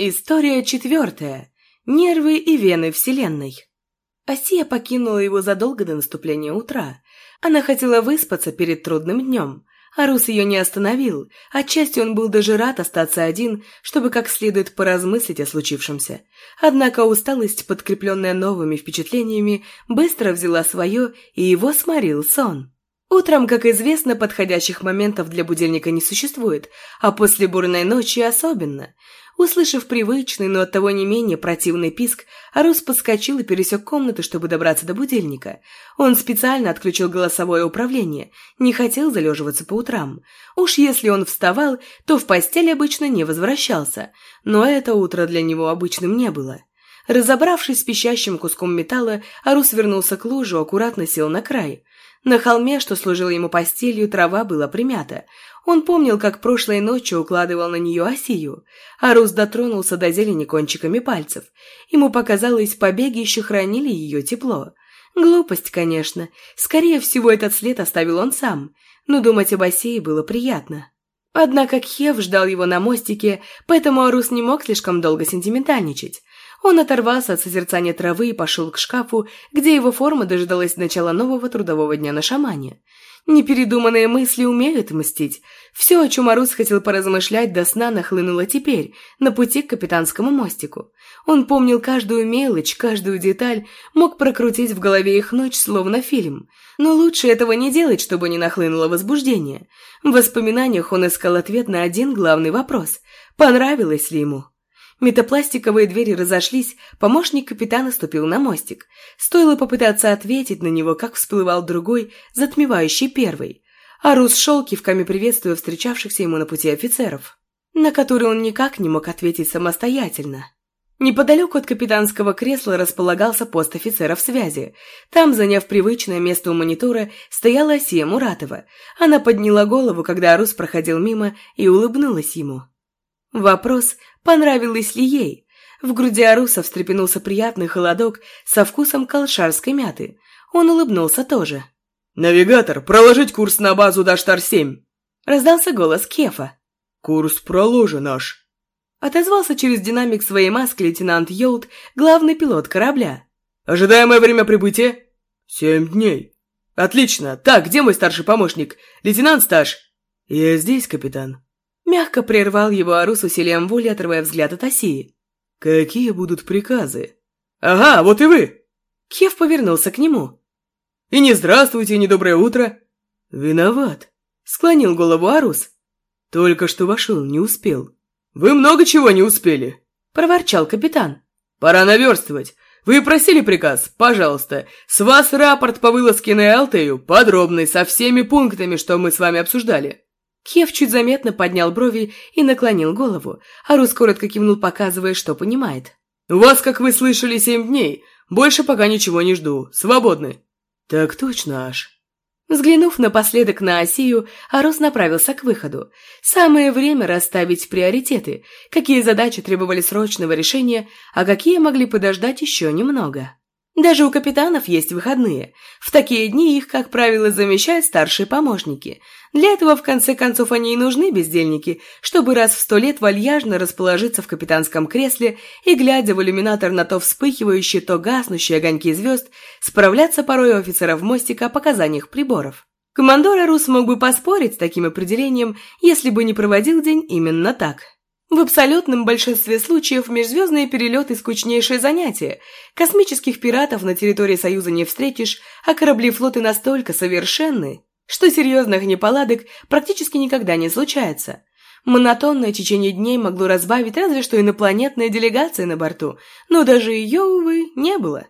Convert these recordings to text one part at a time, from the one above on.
История четвертая. Нервы и вены Вселенной. Осия покинула его задолго до наступления утра. Она хотела выспаться перед трудным днем. А Рус ее не остановил. Отчасти он был даже рад остаться один, чтобы как следует поразмыслить о случившемся. Однако усталость, подкрепленная новыми впечатлениями, быстро взяла свое, и его сморил сон. Утром, как известно, подходящих моментов для будильника не существует, а после бурной ночи особенно. Услышав привычный, но оттого не менее противный писк, Арус подскочил и пересек комнату, чтобы добраться до будильника. Он специально отключил голосовое управление, не хотел залеживаться по утрам. Уж если он вставал, то в постель обычно не возвращался, но это утро для него обычным не было. Разобравшись с пищащим куском металла, Арус вернулся к лужу, аккуратно сел на край. На холме, что служило ему постелью, трава была примята. Он помнил, как прошлой ночью укладывал на нее осию. Арус дотронулся до зелени кончиками пальцев. Ему показалось, побеги еще хранили ее тепло. Глупость, конечно. Скорее всего, этот след оставил он сам. Но думать об осее было приятно. Однако Кхев ждал его на мостике, поэтому Арус не мог слишком долго сентиментальничать. Он оторвался от созерцания травы и пошел к шкафу, где его форма дожидалась начала нового трудового дня на шамане. Непередуманные мысли умеют мстить. Все, о чем Арус хотел поразмышлять до сна, нахлынуло теперь, на пути к капитанскому мостику. Он помнил каждую мелочь, каждую деталь, мог прокрутить в голове их ночь, словно фильм. Но лучше этого не делать, чтобы не нахлынуло возбуждение. В воспоминаниях он искал ответ на один главный вопрос – понравилось ли ему? Метапластиковые двери разошлись, помощник капитана ступил на мостик. Стоило попытаться ответить на него, как всплывал другой, затмевающий первый. Арус шел кивками приветствуя встречавшихся ему на пути офицеров, на которые он никак не мог ответить самостоятельно. Неподалеку от капитанского кресла располагался пост офицеров связи. Там, заняв привычное место у монитора, стояла Асия Муратова. Она подняла голову, когда Арус проходил мимо, и улыбнулась ему. Вопрос, понравилось ли ей. В груди Аруса встрепенулся приятный холодок со вкусом колшарской мяты. Он улыбнулся тоже. «Навигатор, проложить курс на базу Даштар-7!» Раздался голос Кефа. «Курс проложен наш!» Отозвался через динамик своей маски лейтенант Йолт, главный пилот корабля. «Ожидаемое время прибытия?» «Семь дней». «Отлично! Так, где мой старший помощник? Лейтенант Стаж?» «Я здесь, капитан». Мягко прервал его Арус усилием воли, отрывая взгляд от Осии. «Какие будут приказы?» «Ага, вот и вы!» Кев повернулся к нему. «И не здравствуйте, и не доброе утро!» «Виноват!» Склонил голову Арус. «Только что вошел, не успел». «Вы много чего не успели!» Проворчал капитан. «Пора наверстывать. Вы просили приказ? Пожалуйста. С вас рапорт по вылазке на Алтею, подробный, со всеми пунктами, что мы с вами обсуждали». Кев чуть заметно поднял брови и наклонил голову, а Рус коротко кивнул, показывая, что понимает. «У вас, как вы слышали, семь дней. Больше пока ничего не жду. Свободны». «Так точно, аж». Взглянув напоследок на Осию, Арус направился к выходу. Самое время расставить приоритеты, какие задачи требовали срочного решения, а какие могли подождать еще немного. Даже у капитанов есть выходные. В такие дни их, как правило, замещают старшие помощники. Для этого, в конце концов, они и нужны, бездельники, чтобы раз в сто лет вальяжно расположиться в капитанском кресле и, глядя в иллюминатор на то вспыхивающие, то гаснущие огоньки звезд, справляться порой у офицеров мостика о показаниях приборов. Командор Арус мог бы поспорить с таким определением, если бы не проводил день именно так. В абсолютном большинстве случаев межзвездные перелеты – скучнейшее занятие. Космических пиратов на территории Союза не встретишь, а корабли флоты настолько совершенны, что серьезных неполадок практически никогда не случается. Монотонное течение дней могло разбавить разве что инопланетная делегация на борту, но даже ее, увы, не было.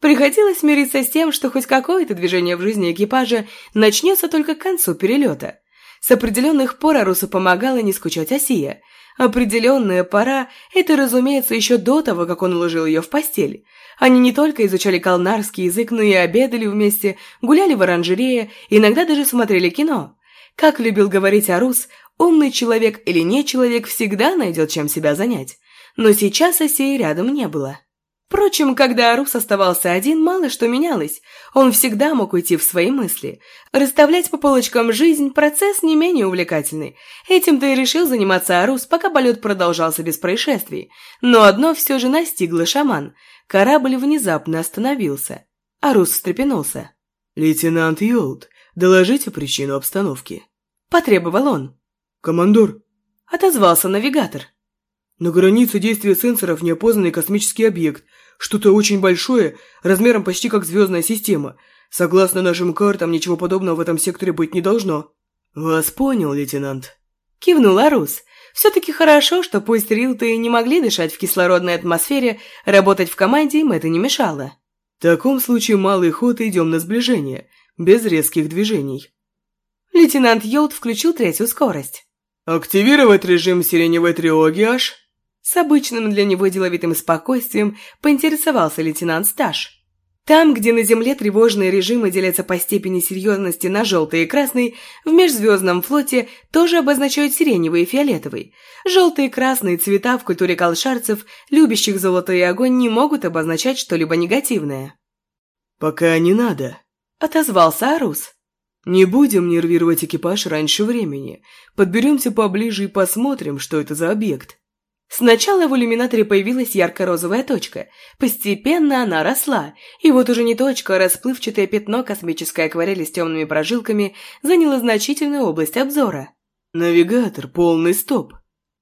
Приходилось смириться с тем, что хоть какое-то движение в жизни экипажа начнется только к концу перелета. С определенных пор Арусу помогала не скучать Осия – Определенная пора – это, разумеется, еще до того, как он уложил ее в постель. Они не только изучали калнарский язык, но и обедали вместе, гуляли в оранжерее, иногда даже смотрели кино. Как любил говорить Арус, умный человек или не человек всегда найдет чем себя занять. Но сейчас Осеи рядом не было. Впрочем, когда Арус оставался один, мало что менялось. Он всегда мог уйти в свои мысли. Расставлять по полочкам жизнь – процесс не менее увлекательный. Этим-то и решил заниматься Арус, пока полет продолжался без происшествий. Но одно все же настигло шаман. Корабль внезапно остановился. Арус встрепенулся. «Лейтенант Йолд, доложите причину обстановки». Потребовал он. «Командор». Отозвался навигатор. На границе действия сенсоров неопознанный космический объект. Что-то очень большое, размером почти как звездная система. Согласно нашим картам, ничего подобного в этом секторе быть не должно. Вас понял, лейтенант. Кивнул Арус. Все-таки хорошо, что пусть Рилты не могли дышать в кислородной атмосфере, работать в команде им это не мешало. В таком случае малый ход идем на сближение, без резких движений. Лейтенант Йолд включил третью скорость. «Активировать режим сиреневой тревоги, аж?» С обычным для него деловитым спокойствием поинтересовался лейтенант Сташ. Там, где на Земле тревожные режимы делятся по степени серьезности на желтый и красный, в межзвездном флоте тоже обозначают сиреневый и фиолетовый. Желтые и красные цвета в культуре колшарцев, любящих золото и огонь, не могут обозначать что-либо негативное. «Пока не надо», — отозвался Арус. «Не будем нервировать экипаж раньше времени. Подберемся поближе и посмотрим, что это за объект». Сначала в иллюминаторе появилась ярко-розовая точка. Постепенно она росла, и вот уже не точка, а расплывчатое пятно космической акварели с темными прожилками заняло значительную область обзора. «Навигатор, полный стоп!»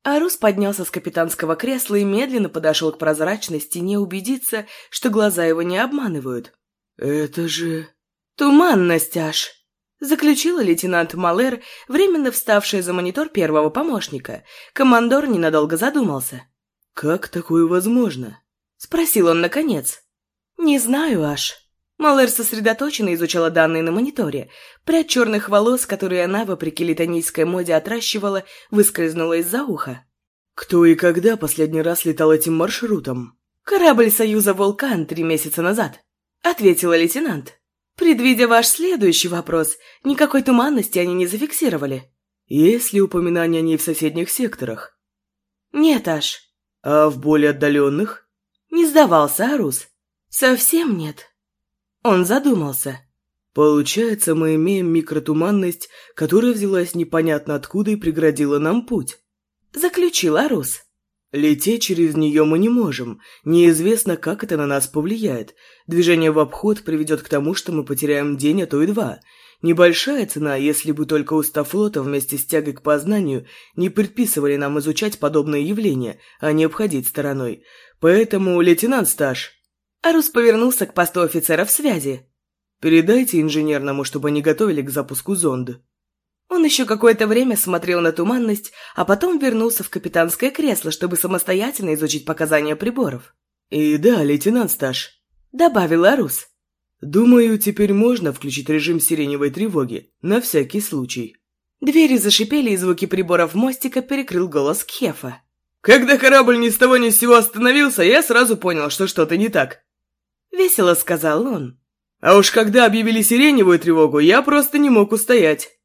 Арус поднялся с капитанского кресла и медленно подошел к прозрачной стене убедиться, что глаза его не обманывают. «Это же...» «Туманность аж!» Заключила лейтенант Малер, временно вставшая за монитор первого помощника. Командор ненадолго задумался. «Как такое возможно?» Спросил он наконец. «Не знаю, аж». Малер сосредоточенно изучала данные на мониторе. Прядь черных волос, которые она, вопреки литонийской моде, отращивала, выскользнула из-за уха. «Кто и когда последний раз летал этим маршрутом?» «Корабль Союза «Вулкан» три месяца назад», — ответила лейтенант. Предвидя ваш следующий вопрос, никакой туманности они не зафиксировали. Есть ли упоминания о ней в соседних секторах? Нет, аж. А в более отдаленных? Не сдавался Арус. Совсем нет. Он задумался. Получается, мы имеем микротуманность, которая взялась непонятно откуда и преградила нам путь. Заключил Арус. Лететь через нее мы не можем. Неизвестно, как это на нас повлияет. Движение в обход приведет к тому, что мы потеряем день, а то и два. Небольшая цена, если бы только устав флота вместе с тягой к познанию не предписывали нам изучать подобные явления, а не обходить стороной. Поэтому, лейтенант Стаж...» Арус повернулся к посту офицеров связи. «Передайте инженерному, чтобы они готовили к запуску зонда». Он еще какое-то время смотрел на туманность, а потом вернулся в капитанское кресло, чтобы самостоятельно изучить показания приборов. «И да, лейтенант Сташ», — добавил Арус. «Думаю, теперь можно включить режим сиреневой тревоги, на всякий случай». Двери зашипели, и звуки приборов мостика перекрыл голос Кефа. «Когда корабль ни с того ни с сего остановился, я сразу понял, что что-то не так». Весело сказал он. «А уж когда объявили сиреневую тревогу, я просто не мог устоять».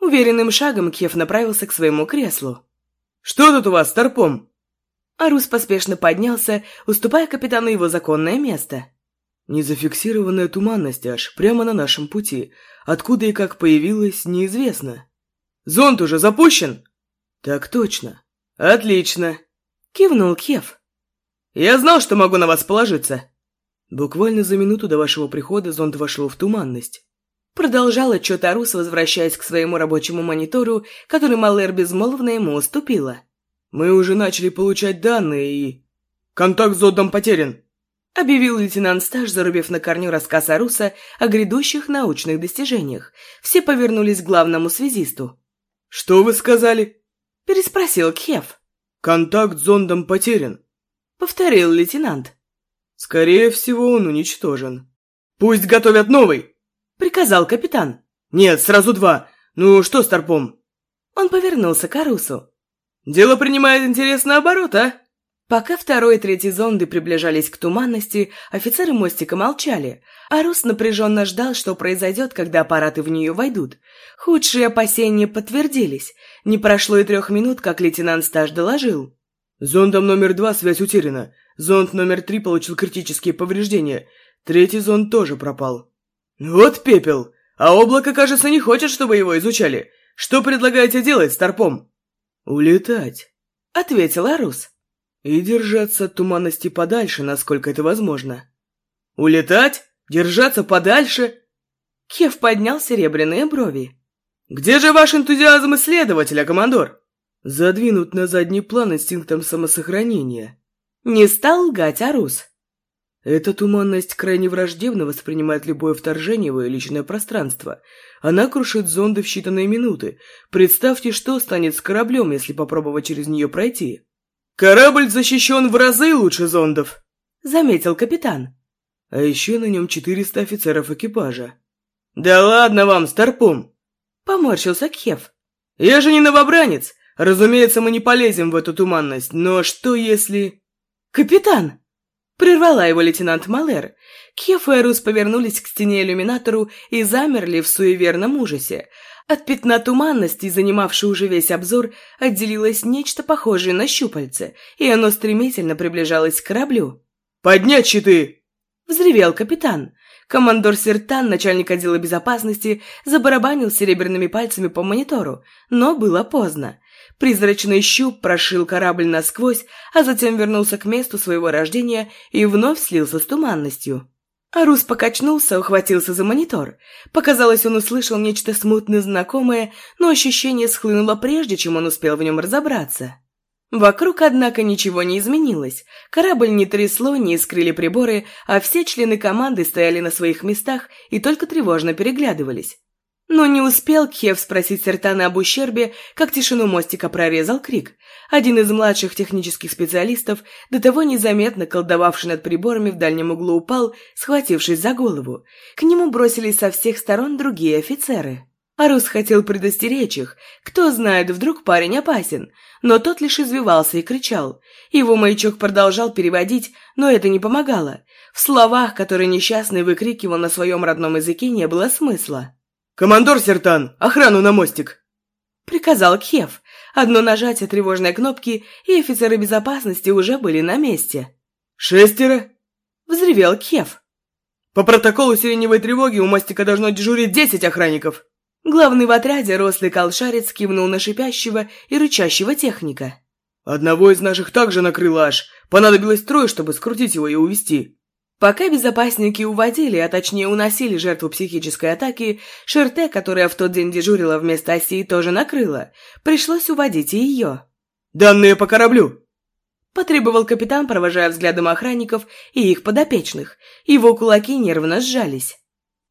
Уверенным шагом Кеф направился к своему креслу. «Что тут у вас, Старпом?» Арус поспешно поднялся, уступая капитану его законное место. «Незафиксированная туманность аж, прямо на нашем пути. Откуда и как появилась, неизвестно». «Зонт уже запущен?» «Так точно». «Отлично», — кивнул Кеф. «Я знал, что могу на вас положиться». Буквально за минуту до вашего прихода зонд вошел в туманность. Продолжал отчет Арус, возвращаясь к своему рабочему монитору, который Малер безмолвно ему уступила. «Мы уже начали получать данные и...» «Контакт с Зодом потерян!» Объявил лейтенант Стаж, зарубив на корню рассказ Аруса о грядущих научных достижениях. Все повернулись к главному связисту. «Что вы сказали?» Переспросил Кхев. «Контакт с зондом потерян», — повторил лейтенант. «Скорее всего, он уничтожен». «Пусть готовят новый!» Приказал капитан. «Нет, сразу два. Ну что с торпом?» Он повернулся к Арусу. «Дело принимает интересный оборот, а?» Пока второй и третий зонды приближались к туманности, офицеры мостика молчали. Арус напряженно ждал, что произойдет, когда аппараты в нее войдут. Худшие опасения подтвердились. Не прошло и трех минут, как лейтенант Стаж доложил. Зондом номер два связь утеряна. Зонд номер три получил критические повреждения. Третий зонд тоже пропал. Вот пепел! А облако, кажется, не хочет, чтобы его изучали. Что предлагаете делать, Старпом? Улетать, ответил Арус. И держаться от туманности подальше, насколько это возможно. Улетать? Держаться подальше? Кев поднял серебряные брови. «Где же ваш энтузиазм исследователя, командор?» Задвинут на задний план инстинктом самосохранения. Не стал лгать Арус. Эта туманность крайне враждебно воспринимает любое вторжение в ее личное пространство. Она крушит зонды в считанные минуты. Представьте, что станет с кораблем, если попробовать через нее пройти. «Корабль защищен в разы лучше зондов», — заметил капитан. А еще на нем 400 офицеров экипажа. «Да ладно вам, Старпом!» — поморщился Кхев. «Я же не новобранец! Разумеется, мы не полезем в эту туманность, но что если...» «Капитан!» — прервала его лейтенант Малер. Кхев и Арус повернулись к стене иллюминатору и замерли в суеверном ужасе. От пятна туманности, занимавшей уже весь обзор, отделилось нечто похожее на щупальце, и оно стремительно приближалось к кораблю. «Поднять щиты!» — взревел капитан. Командор Сертан, начальник отдела безопасности, забарабанил серебряными пальцами по монитору, но было поздно. Призрачный щуп прошил корабль насквозь, а затем вернулся к месту своего рождения и вновь слился с туманностью. Арус покачнулся, ухватился за монитор. Показалось, он услышал нечто смутно знакомое, но ощущение схлынуло прежде, чем он успел в нем разобраться. Вокруг, однако, ничего не изменилось. Корабль не трясло, не искрили приборы, а все члены команды стояли на своих местах и только тревожно переглядывались. Но не успел Кев спросить Сертана об ущербе, как тишину мостика прорезал крик. Один из младших технических специалистов, до того незаметно колдовавший над приборами в дальнем углу, упал, схватившись за голову. К нему бросились со всех сторон другие офицеры. Арус хотел предостеречь их. Кто знает, вдруг парень опасен. Но тот лишь извивался и кричал. Его маячок продолжал переводить, но это не помогало. В словах, которые несчастный выкрикивал на своем родном языке, не было смысла. «Командор Сертан, охрану на мостик!» Приказал Кев. Одно нажатие тревожной кнопки, и офицеры безопасности уже были на месте. «Шестеро?» Взревел Кев. «По протоколу сиреневой тревоги у мостика должно дежурить десять охранников!» Главный в отряде, рослый колшарец, кивнул на шипящего и рычащего техника. «Одного из наших также накрыло аж. Понадобилось трое, чтобы скрутить его и увести. Пока безопасники уводили, а точнее уносили жертву психической атаки, Шерте, которая в тот день дежурила вместо оси, тоже накрыла. Пришлось уводить и ее. «Данные по кораблю!» Потребовал капитан, провожая взглядом охранников и их подопечных. Его кулаки нервно сжались.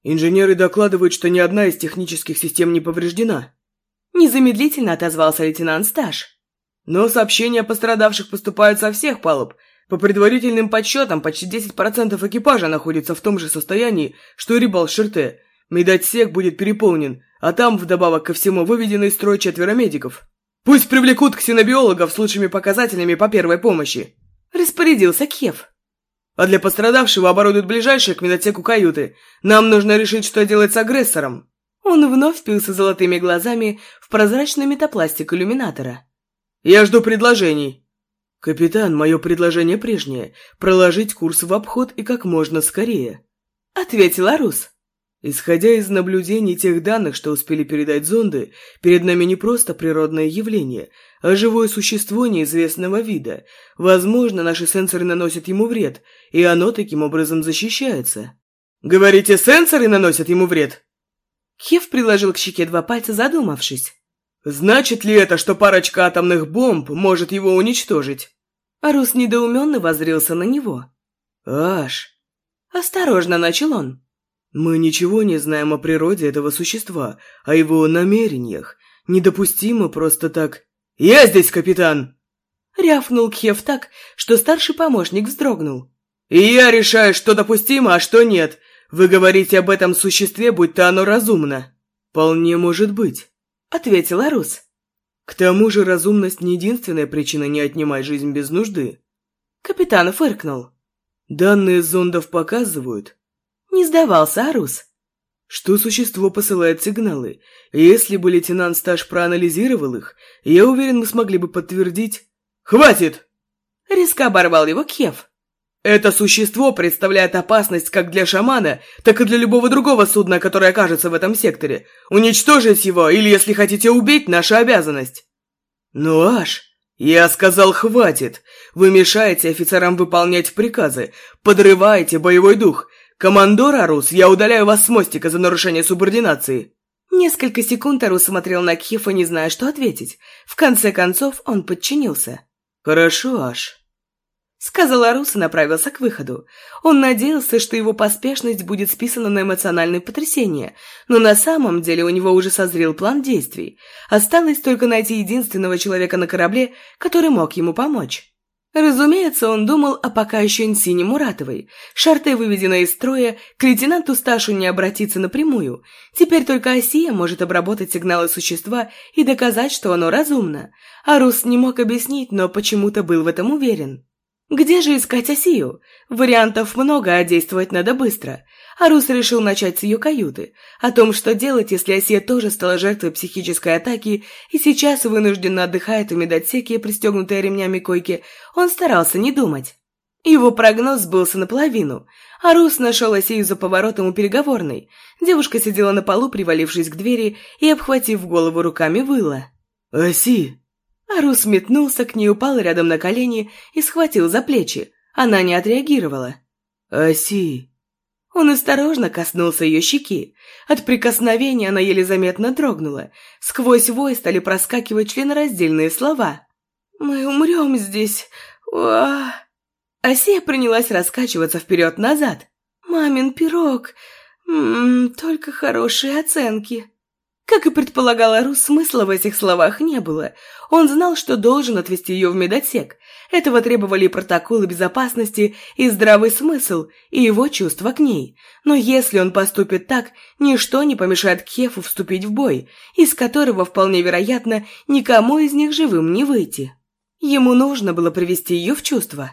«Инженеры докладывают, что ни одна из технических систем не повреждена». Незамедлительно отозвался лейтенант Стаж. «Но сообщения о пострадавших поступают со всех палуб, по предварительным подсчетам, почти 10% экипажа находится в том же состоянии, что и Рибал-Шерте. Медотсек будет переполнен, а там, вдобавок ко всему, выведены из строя четверо медиков. Пусть привлекут ксенобиологов с лучшими показателями по первой помощи. Распорядился Кев. А для пострадавшего оборудуют ближайшие к медотеку каюты. Нам нужно решить, что делать с агрессором. Он вновь впился золотыми глазами в прозрачный метапластик иллюминатора. «Я жду предложений», «Капитан, мое предложение прежнее – проложить курс в обход и как можно скорее», – ответил Арус. Исходя из наблюдений тех данных, что успели передать зонды, перед нами не просто природное явление, а живое существо неизвестного вида. Возможно, наши сенсоры наносят ему вред, и оно таким образом защищается. «Говорите, сенсоры наносят ему вред?» Хев приложил к щеке два пальца, задумавшись. Значит ли это, что парочка атомных бомб может его уничтожить? Арус недоуменно воззрился на него. Аш. Осторожно начал он. Мы ничего не знаем о природе этого существа, о его намерениях. Недопустимо просто так... «Я здесь, капитан!» Рявкнул Кхев так, что старший помощник вздрогнул. «И я решаю, что допустимо, а что нет. Вы говорите об этом существе, будь то оно разумно». «Вполне может быть». — ответил Арус. «К тому же разумность не единственная причина не отнимать жизнь без нужды». Капитан фыркнул. «Данные зондов показывают...» Не сдавался Арус. «Что существо посылает сигналы. Если бы лейтенант Стаж проанализировал их, я уверен, мы смогли бы подтвердить...» «Хватит!» Резко оборвал его Кев. Это существо представляет опасность как для шамана, так и для любого другого судна, которое окажется в этом секторе. Уничтожить его или, если хотите, убить – наша обязанность. Ну аж, я сказал хватит. Вы мешаете офицерам выполнять приказы, подрываете боевой дух. Командор Арус, я удаляю вас с мостика за нарушение субординации. Несколько секунд Арус смотрел на Кхифа, не зная, что ответить. В конце концов он подчинился. Хорошо, Аш. Сказал Арус и направился к выходу. Он надеялся, что его поспешность будет списана на эмоциональное потрясение, но на самом деле у него уже созрел план действий. Осталось только найти единственного человека на корабле, который мог ему помочь. Разумеется, он думал о пока еще Инсине Муратовой. Шарте выведена из строя, к лейтенанту Сташу не обратиться напрямую. Теперь только Осия может обработать сигналы существа и доказать, что оно разумно. Арус не мог объяснить, но почему-то был в этом уверен. Где же искать Осию? Вариантов много, а действовать надо быстро. Арус решил начать с ее каюты. О том, что делать, если Осия тоже стала жертвой психической атаки и сейчас вынужденно отдыхает в медотсеке, пристегнутой ремнями койки, он старался не думать. Его прогноз сбылся наполовину. Арус нашел Осию за поворотом у переговорной. Девушка сидела на полу, привалившись к двери и, обхватив голову руками, выла. «Оси!» Арус метнулся к ней, упал рядом на колени и схватил за плечи. Она не отреагировала. «Оси!» Он осторожно коснулся ее щеки. От прикосновения она еле заметно дрогнула. Сквозь вой стали проскакивать членораздельные слова. «Мы умрем здесь. Уа!» Осия принялась раскачиваться вперед-назад. «Мамин пирог. М -м, только хорошие оценки». Как и предполагала Рус, смысла в этих словах не было. Он знал, что должен отвезти ее в медотсек. Этого требовали протоколы безопасности и здравый смысл, и его чувства к ней. Но если он поступит так, ничто не помешает Кефу вступить в бой, из которого, вполне вероятно, никому из них живым не выйти. Ему нужно было привести ее в чувство.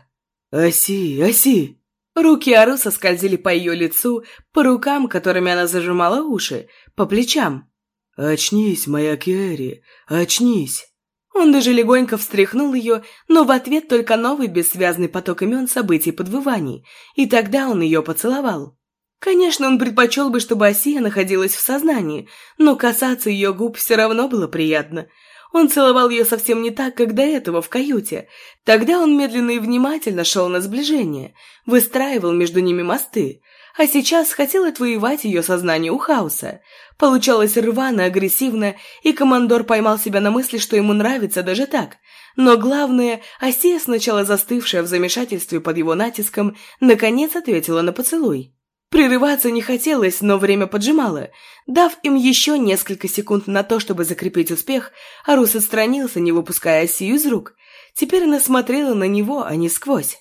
«Оси, оси!» Руки Аруса скользили по ее лицу, по рукам, которыми она зажимала уши, по плечам. «Очнись, моя Киэри, очнись!» Он даже легонько встряхнул ее, но в ответ только новый бессвязный поток имен, событий, подвываний, и тогда он ее поцеловал. Конечно, он предпочел бы, чтобы Осия находилась в сознании, но касаться ее губ все равно было приятно. Он целовал ее совсем не так, как до этого в каюте. Тогда он медленно и внимательно шел на сближение, выстраивал между ними мосты, а сейчас хотел отвоевать ее сознание у хаоса. Получалось рвано, агрессивно, и командор поймал себя на мысли, что ему нравится даже так. Но главное, Осия, сначала застывшая в замешательстве под его натиском, наконец ответила на поцелуй. Прерываться не хотелось, но время поджимало. Дав им еще несколько секунд на то, чтобы закрепить успех, Арус отстранился, не выпуская Осию из рук. Теперь она смотрела на него, а не сквозь.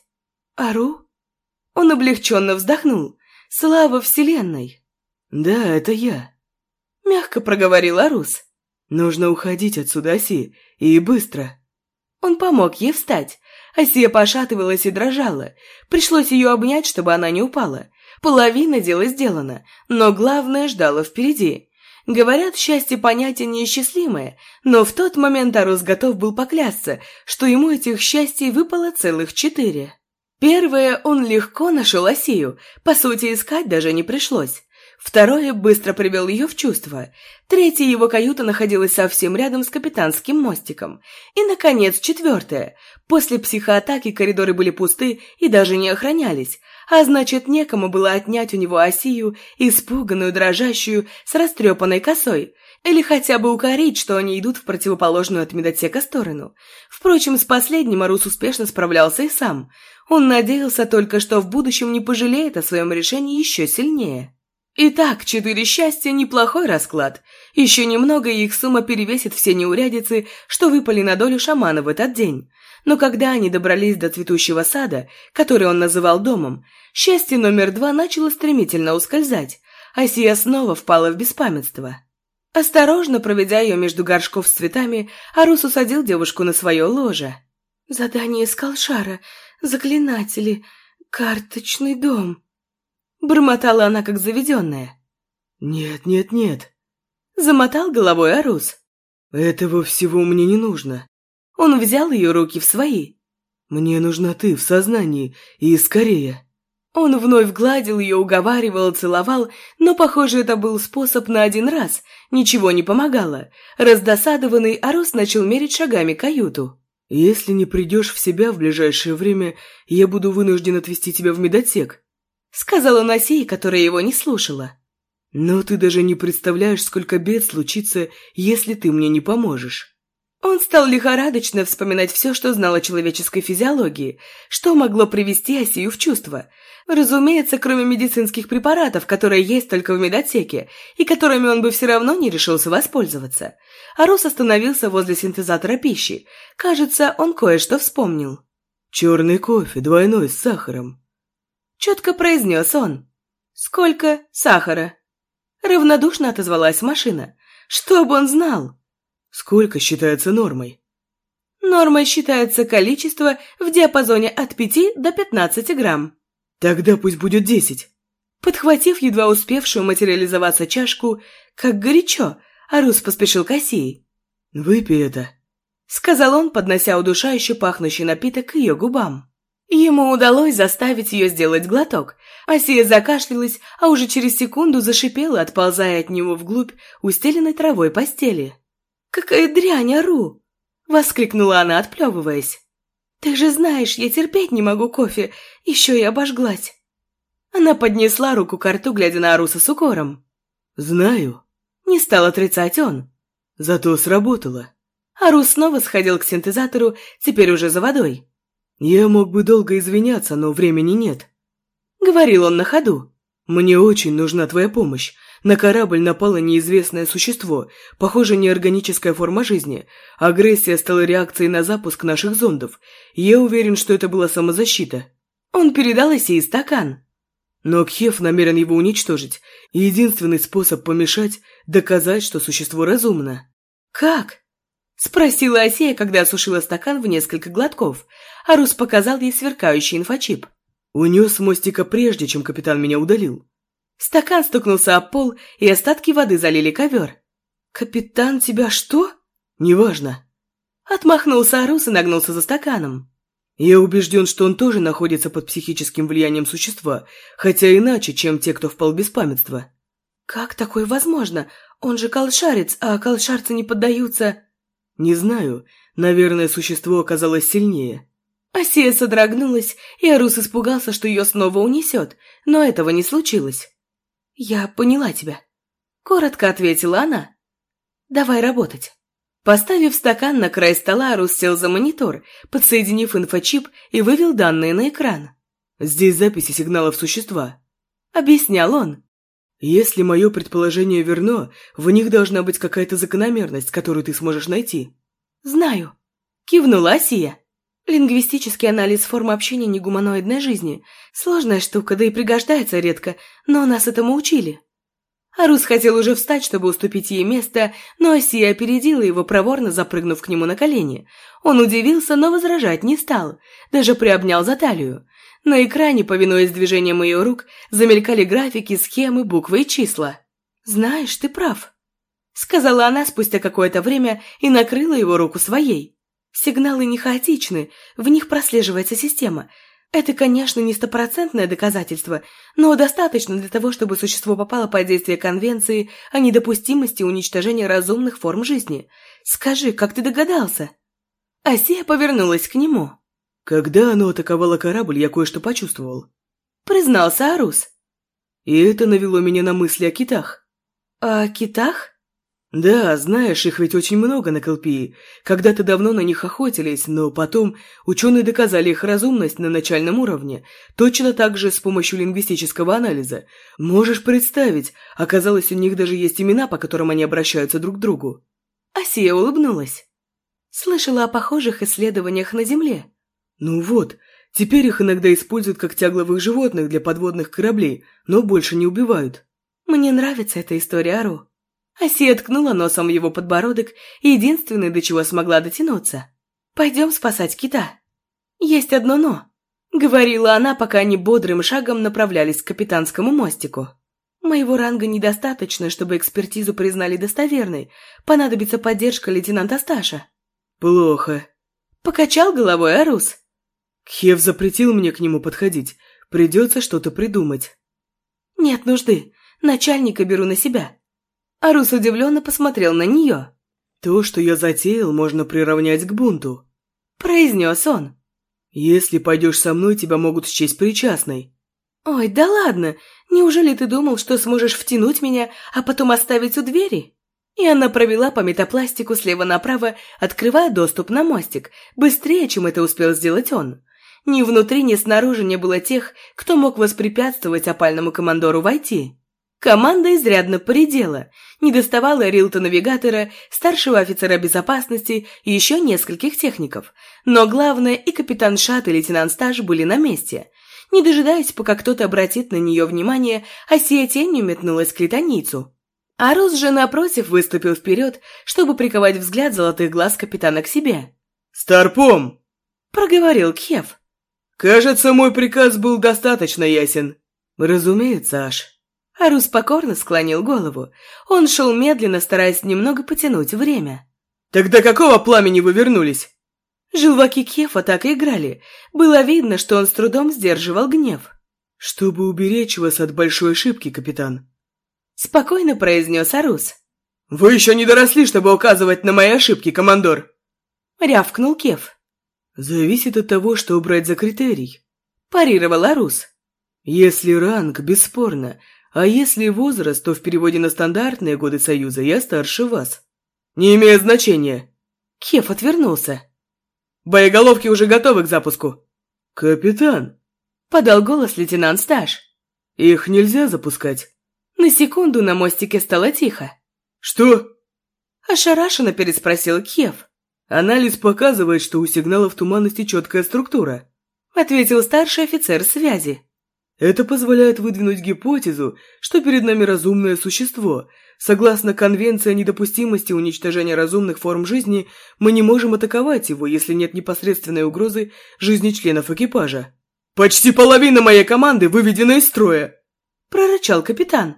«Ару?» Он облегченно вздохнул. «Слава Вселенной!» «Да, это я», — мягко проговорил Арус. «Нужно уходить отсюда, Оси, и быстро». Он помог ей встать. Осия пошатывалась и дрожала. Пришлось ее обнять, чтобы она не упала. Половина дела сделана, но главное ждало впереди. Говорят, счастье понятие неисчислимое, но в тот момент Арус готов был поклясться, что ему этих счастий выпало целых четыре. Первое он легко нашел Осию, по сути искать даже не пришлось. Второе быстро привел ее в чувство. Третье его каюта находилась совсем рядом с капитанским мостиком. И, наконец, четвертое. После психоатаки коридоры были пусты и даже не охранялись, а значит, некому было отнять у него Осию, испуганную, дрожащую, с растрепанной косой, или хотя бы укорить, что они идут в противоположную от медотека сторону. Впрочем, с последним Арус успешно справлялся и сам. Он надеялся только, что в будущем не пожалеет о своем решении еще сильнее. Итак, четыре счастья – неплохой расклад. Еще немного, и их сумма перевесит все неурядицы, что выпали на долю шамана в этот день. Но когда они добрались до цветущего сада, который он называл домом, счастье номер два начало стремительно ускользать, а Сия снова впала в беспамятство. Осторожно проведя ее между горшков с цветами, Арус усадил девушку на свое ложе. «Задание Скалшара, заклинатели, карточный дом», Бормотала она, как заведенная. «Нет, нет, нет!» Замотал головой Арус. «Этого всего мне не нужно». Он взял ее руки в свои. Мне нужна ты в сознании, и скорее. Он вновь гладил ее, уговаривал, целовал, но, похоже, это был способ на один раз. Ничего не помогало. Раздосадованный, Арос начал мерить шагами каюту. «Если не придешь в себя в ближайшее время, я буду вынужден отвезти тебя в медотсек», — сказала Насия, которая его не слушала. «Но ты даже не представляешь, сколько бед случится, если ты мне не поможешь». Он стал лихорадочно вспоминать все, что знал о человеческой физиологии, что могло привести Осию в чувство. Разумеется, кроме медицинских препаратов, которые есть только в медотеке, и которыми он бы все равно не решился воспользоваться. Арус остановился возле синтезатора пищи. Кажется, он кое-что вспомнил. «Черный кофе, двойной, с сахаром», — четко произнес он. «Сколько сахара?» Равнодушно отозвалась машина. «Что бы он знал?» Сколько считается нормой? Нормой считается количество в диапазоне от 5 до 15 грамм. Тогда пусть будет 10. Подхватив едва успевшую материализоваться чашку, как горячо, Арус поспешил к Осии. «Выпей это», — сказал он, поднося удушающе пахнущий напиток к ее губам. Ему удалось заставить ее сделать глоток. Осия закашлялась, а уже через секунду зашипела, отползая от него вглубь устеленной травой постели. «Какая дрянь, ору!» — воскликнула она, отплевываясь. «Ты же знаешь, я терпеть не могу кофе, еще и обожглась». Она поднесла руку к рту, глядя на Аруса с укором. «Знаю». Не стал отрицать он. Зато сработало. Арус снова сходил к синтезатору, теперь уже за водой. «Я мог бы долго извиняться, но времени нет», — говорил он на ходу. «Мне очень нужна твоя помощь. На корабль напало неизвестное существо, похоже, неорганическая форма жизни. Агрессия стала реакцией на запуск наших зондов. Я уверен, что это была самозащита. Он передал Исии стакан. Но Кхев намерен его уничтожить. Единственный способ помешать – доказать, что существо разумно. «Как?» – спросила Осея, когда осушила стакан в несколько глотков. Арус показал ей сверкающий инфочип. «Унес мостика прежде, чем капитан меня удалил». Стакан стукнулся о пол, и остатки воды залили ковер. «Капитан, тебя что?» «Неважно». Отмахнулся Арус и нагнулся за стаканом. «Я убежден, что он тоже находится под психическим влиянием существа, хотя иначе, чем те, кто впал в беспамятство». «Как такое возможно? Он же колшарец, а колшарцы не поддаются...» «Не знаю. Наверное, существо оказалось сильнее». Асия содрогнулась, и Арус испугался, что ее снова унесет, но этого не случилось. «Я поняла тебя», — коротко ответила она. «Давай работать». Поставив стакан на край стола, Арус сел за монитор, подсоединив инфочип и вывел данные на экран. «Здесь записи сигналов существа», — объяснял он. «Если мое предположение верно, в них должна быть какая-то закономерность, которую ты сможешь найти». «Знаю», — кивнула Асия. Лингвистический анализ формы общения негуманоидной жизни – сложная штука, да и пригождается редко, но нас этому учили. Арус хотел уже встать, чтобы уступить ей место, но Осия опередила его, проворно запрыгнув к нему на колени. Он удивился, но возражать не стал, даже приобнял за талию. На экране, повинуясь движениям ее рук, замелькали графики, схемы, буквы и числа. «Знаешь, ты прав», — сказала она спустя какое-то время и накрыла его руку своей. Сигналы не хаотичны, в них прослеживается система. Это, конечно, не стопроцентное доказательство, но достаточно для того, чтобы существо попало под действие Конвенции о недопустимости уничтожения разумных форм жизни. Скажи, как ты догадался?» Асия повернулась к нему. «Когда оно атаковало корабль, я кое-что почувствовал», — признался Арус. «И это навело меня на мысли о китах». «О китах?» «Да, знаешь, их ведь очень много на Колпии. Когда-то давно на них охотились, но потом ученые доказали их разумность на начальном уровне, точно так же с помощью лингвистического анализа. Можешь представить, оказалось, у них даже есть имена, по которым они обращаются друг к другу». Асия улыбнулась. Слышала о похожих исследованиях на Земле. «Ну вот, теперь их иногда используют как тягловых животных для подводных кораблей, но больше не убивают». «Мне нравится эта история, Ару». Асия ткнула носом его подбородок, единственное, до чего смогла дотянуться. «Пойдем спасать кита». «Есть одно «но», — говорила она, пока они бодрым шагом направлялись к капитанскому мостику. «Моего ранга недостаточно, чтобы экспертизу признали достоверной. Понадобится поддержка лейтенанта Сташа». «Плохо», — покачал головой Арус. Кхев запретил мне к нему подходить. Придется что-то придумать. Нет нужды. Начальника беру на себя. Арус удивленно посмотрел на нее. То, что я затеял, можно приравнять к бунту. Произнес он. Если пойдешь со мной, тебя могут счесть причастной. Ой, да ладно. Неужели ты думал, что сможешь втянуть меня, а потом оставить у двери? И она провела по метапластику слева направо, открывая доступ на мостик, быстрее, чем это успел сделать он. Ни внутри, ни снаружи не было тех, кто мог воспрепятствовать опальному командору войти. Команда изрядно поредела. Не доставала Рилта-навигатора, старшего офицера безопасности и еще нескольких техников. Но главное, и капитан Шат, и лейтенант Стаж были на месте. Не дожидаясь, пока кто-то обратит на нее внимание, Асия тенью метнулась к летаницу. Арус же, напротив, выступил вперед, чтобы приковать взгляд золотых глаз капитана к себе. «Старпом!» – проговорил Кев. «Кажется, мой приказ был достаточно ясен». «Разумеется, Аш». Арус покорно склонил голову. Он шел медленно, стараясь немного потянуть время. «Тогда какого пламени вы вернулись?» Желваки Кефа так и играли. Было видно, что он с трудом сдерживал гнев. «Чтобы уберечь вас от большой ошибки, капитан», — спокойно произнес Арус. «Вы еще не доросли, чтобы указывать на мои ошибки, командор!» — рявкнул Кеф. «Зависит от того, что убрать за критерий», – парировал Арус. «Если ранг, бесспорно, а если возраст, то в переводе на стандартные годы Союза я старше вас». «Не имеет значения». Кеф отвернулся. «Боеголовки уже готовы к запуску». «Капитан», – подал голос лейтенант Стаж. «Их нельзя запускать». На секунду на мостике стало тихо. «Что?» – ошарашенно переспросил Кеф. Анализ показывает, что у сигналов туманности четкая структура», — ответил старший офицер связи. «Это позволяет выдвинуть гипотезу, что перед нами разумное существо. Согласно Конвенции о недопустимости уничтожения разумных форм жизни, мы не можем атаковать его, если нет непосредственной угрозы жизни членов экипажа». «Почти половина моей команды выведена из строя!» — прорычал капитан.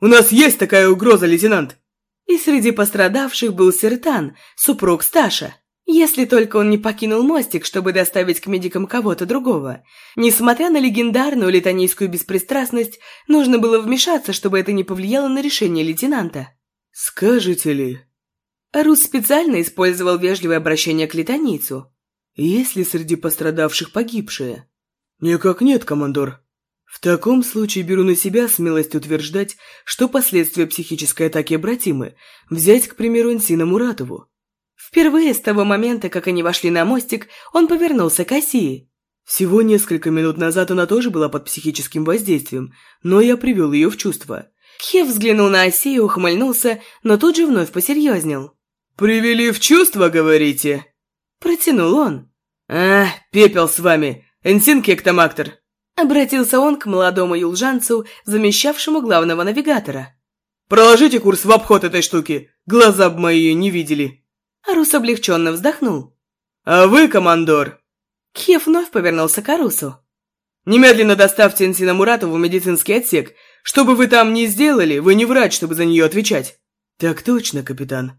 «У нас есть такая угроза, лейтенант!» И среди пострадавших был Сертан, супруг Сташа. Если только он не покинул мостик, чтобы доставить к медикам кого-то другого. Несмотря на легендарную литанийскую беспристрастность, нужно было вмешаться, чтобы это не повлияло на решение лейтенанта. «Скажете ли...» Рус специально использовал вежливое обращение к литаницу. «Есть ли среди пострадавших погибшие?» «Никак нет, командор», в таком случае беру на себя смелость утверждать, что последствия психической атаки обратимы. Взять, к примеру, Инсина Муратову. Впервые с того момента, как они вошли на мостик, он повернулся к Осии. Всего несколько минут назад она тоже была под психическим воздействием, но я привел ее в чувство. Кхев взглянул на Осию, ухмыльнулся, но тут же вновь посерьезнел. «Привели в чувство, говорите?» Протянул он. «А, пепел с вами! Энсин Кектомактор!» Обратился он к молодому юлжанцу, замещавшему главного навигатора. «Проложите курс в обход этой штуки, глаза б мои не видели». Арус облегченно вздохнул. «А вы, командор?» Кьев вновь повернулся к Арусу. «Немедленно доставьте Энсина Муратову в медицинский отсек. Что бы вы там ни сделали, вы не врач, чтобы за нее отвечать». «Так точно, капитан».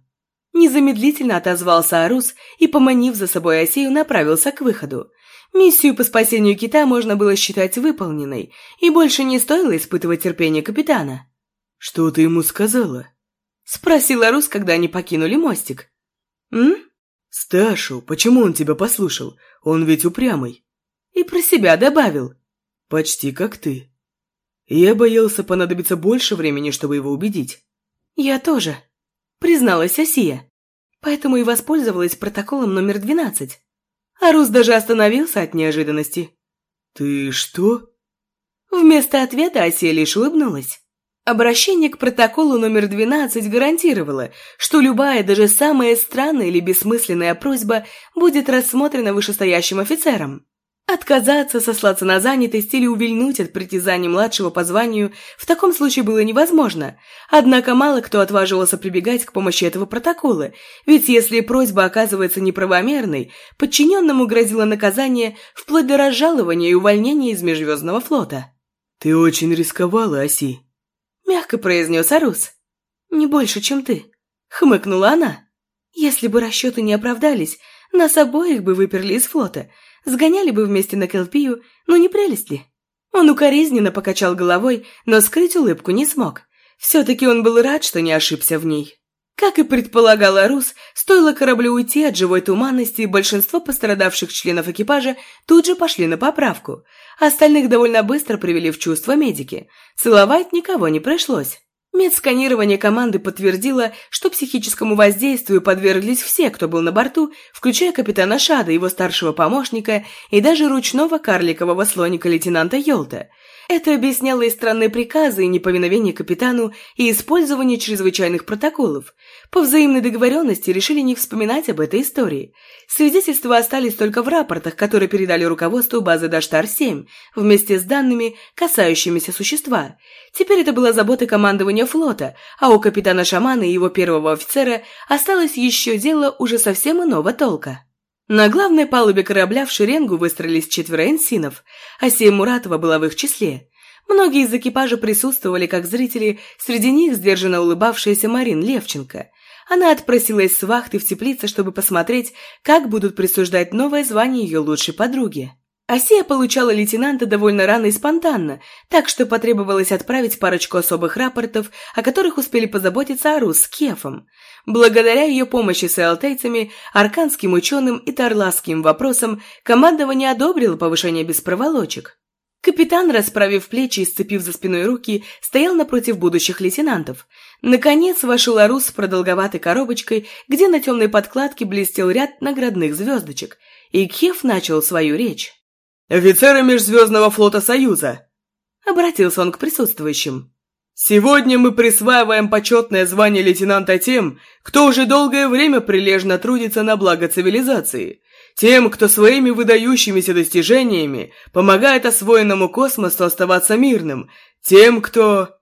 Незамедлительно отозвался Арус и, поманив за собой Осею, направился к выходу. Миссию по спасению кита можно было считать выполненной, и больше не стоило испытывать терпение капитана. «Что ты ему сказала?» — спросила Рус, когда они покинули мостик. «М?» «Сташу, почему он тебя послушал? Он ведь упрямый». И про себя добавил. «Почти как ты». Я боялся понадобиться больше времени, чтобы его убедить. «Я тоже», — призналась Осия. «Поэтому и воспользовалась протоколом номер двенадцать. Арус даже остановился от неожиданности. «Ты что?» Вместо ответа Асия лишь улыбнулась. Обращение к протоколу номер 12 гарантировало, что любая, даже самая странная или бессмысленная просьба будет рассмотрена вышестоящим офицером. Отказаться, сослаться на занятость или увильнуть от притязаний младшего по званию в таком случае было невозможно, однако мало кто отваживался прибегать к помощи этого протокола, ведь если просьба оказывается неправомерной, подчиненному грозило наказание вплоть до разжалования и увольнения из Межзвездного флота. «Ты очень рисковала, Оси», — мягко произнес Арус. «Не больше, чем ты», — хмыкнула она. «Если бы расчеты не оправдались, нас обоих бы выперли из флота», Сгоняли бы вместе на Келпию, но не прелесть ли? Он укоризненно покачал головой, но скрыть улыбку не смог. Все-таки он был рад, что не ошибся в ней. Как и предполагала Рус, стоило кораблю уйти от живой туманности, большинство пострадавших членов экипажа тут же пошли на поправку. Остальных довольно быстро привели в чувство медики. Целовать никого не пришлось. Медсканирование команды подтвердило, что психическому воздействию подверглись все, кто был на борту, включая капитана Шада, его старшего помощника и даже ручного карликового слоника лейтенанта Йолта – это объясняло и странные приказы, и неповиновение капитану, и использование чрезвычайных протоколов. По взаимной договоренности решили не вспоминать об этой истории. Свидетельства остались только в рапортах, которые передали руководству базы Даштар-7, вместе с данными, касающимися существа. Теперь это была забота командования флота, а у капитана Шамана и его первого офицера осталось еще дело уже совсем иного толка. На главной палубе корабля в шеренгу выстроились четверо энсинов, а Сия Муратова была в их числе. Многие из экипажа присутствовали как зрители, среди них сдержанно улыбавшаяся Марин Левченко. Она отпросилась с вахты в теплице, чтобы посмотреть, как будут присуждать новое звание ее лучшей подруге. Асия получала лейтенанта довольно рано и спонтанно, так что потребовалось отправить парочку особых рапортов, о которых успели позаботиться Арус с Кефом. Благодаря ее помощи с алтейцами, арканским ученым и тарласским вопросам, командование одобрило повышение без проволочек. Капитан, расправив плечи и сцепив за спиной руки, стоял напротив будущих лейтенантов. Наконец вошел Арус с продолговатой коробочкой, где на темной подкладке блестел ряд наградных звездочек, и Кеф начал свою речь. «Офицеры Межзвездного флота Союза!» Обратился он к присутствующим. Сегодня мы присваиваем почетное звание лейтенанта тем, кто уже долгое время прилежно трудится на благо цивилизации, тем, кто своими выдающимися достижениями помогает освоенному космосу оставаться мирным, тем, кто...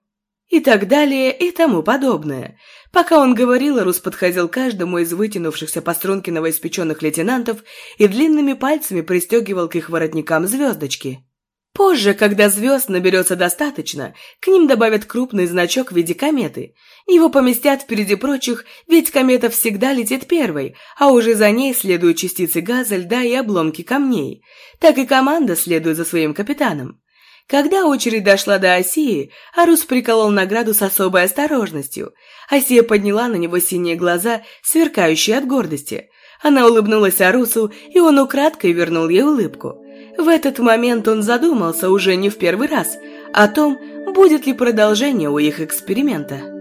И так далее, и тому подобное. Пока он говорил, Рус подходил каждому из вытянувшихся по струнке новоиспеченных лейтенантов и длинными пальцами пристегивал к их воротникам звездочки. Позже, когда звезд наберется достаточно, к ним добавят крупный значок в виде кометы. Его поместят впереди прочих, ведь комета всегда летит первой, а уже за ней следуют частицы газа, льда и обломки камней. Так и команда следует за своим капитаном. Когда очередь дошла до Осии, Арус приколол награду с особой осторожностью. Осия подняла на него синие глаза, сверкающие от гордости. Она улыбнулась Арусу, и он украдкой вернул ей улыбку. В этот момент он задумался уже не в первый раз о том, будет ли продолжение у их эксперимента.